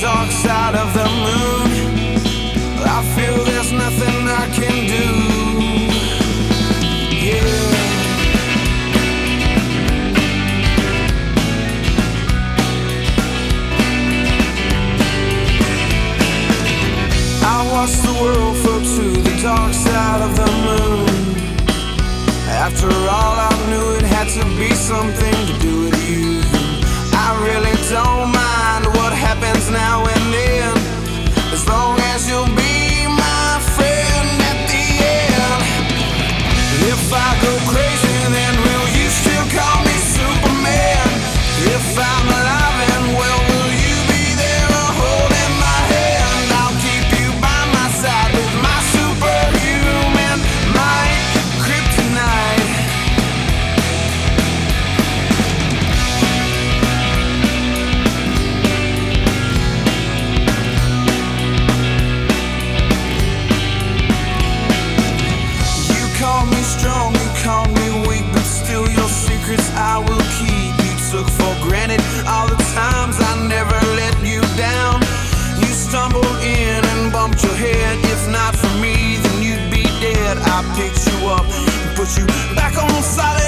dark side of the moon. I feel there's nothing I can do. Yeah. I watched the world float to the dark side of the moon. After all, I knew it had to be something. González.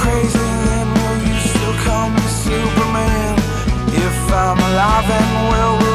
crazy, and will you still call me Superman? If I'm alive and well.